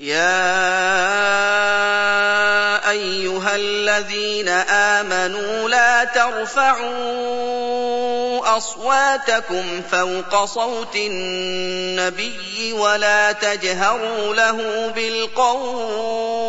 يا أيها الذين آمنوا لا ترفعوا أصواتكم فوق صوت النبي ولا تجهروا له بالقول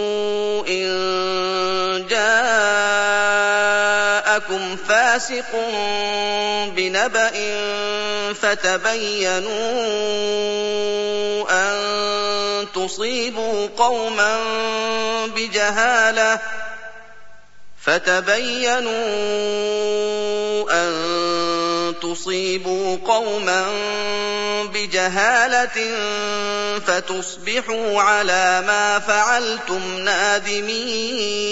جاءكم فاسق بنبأ فتبينوا أن تصيبوا قوما بجهالة فتبينوا أن تصيبوا قوما بجهالة فتصبحوا على ما فعلتم نادمين.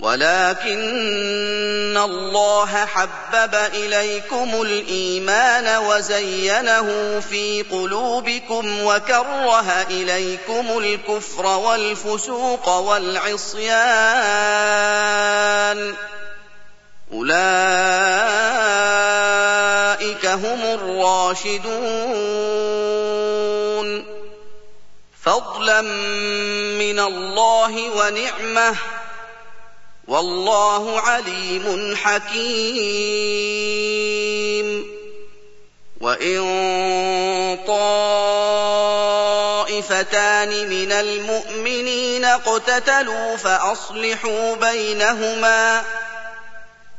ولكن الله حبب إليكم الإيمان وزينه في قلوبكم وكره إليكم الكفر والفسوق والعصيان. أولئك هم الراشدون. فضلا من الله ونعمة والله عليم حكيم. وإن طائفتان من المؤمنين اقتتلوا فأصلحوا بينهما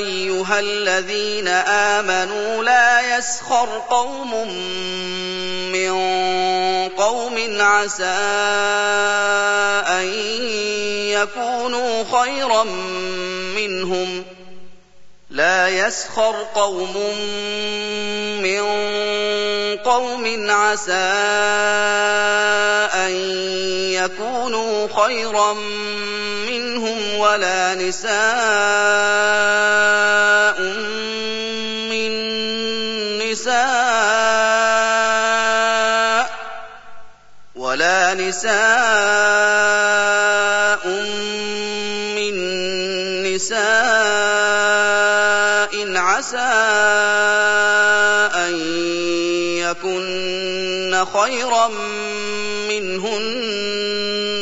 أيها الذين آمنوا لا يسخر قوم من قوم عسى أن يكونوا خيرا منهم. لا يسخر قوم من قوم عسى أن يكونوا خيرا منهم ولا نساء من نساء ولا نساء من نساء عسى أن يكن خيرا منهن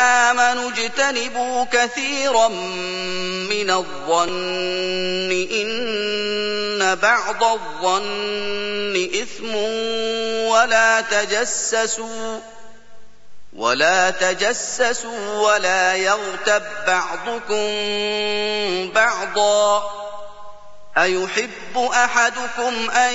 آمنوا اجتنبوا كثيرا من الظن إن بعض الظن إثم ولا تجسسوا ولا تجسسوا ولا يغتب بعضكم بعضا أيحب أحدكم أن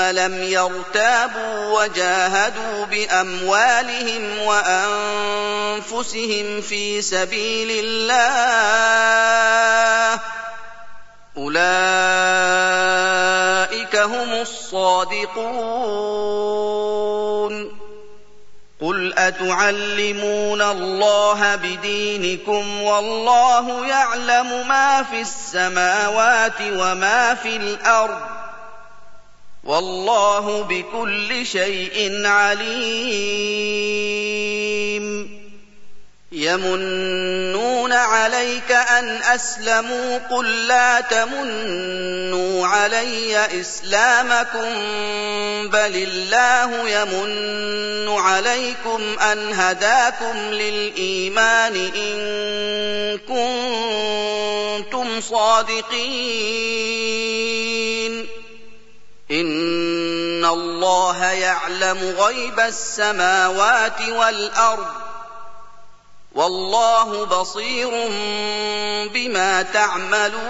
لم يرتابوا وجاهدوا بأموالهم وأنفسهم في سبيل الله. أولئك هم الصادقون. قل أتعلمون الله بدينكم والله يعلم ما في السماوات وما في الأرض. والله بكل شيء عليم. يمنون عليك أن أسلموا قل لا تمنوا علي إسلامكم بل الله يمن عليكم أن هداكم للإيمان إن كنتم صادقين. الله يعلم غيب السماوات والأرض والله بصير بما تعملون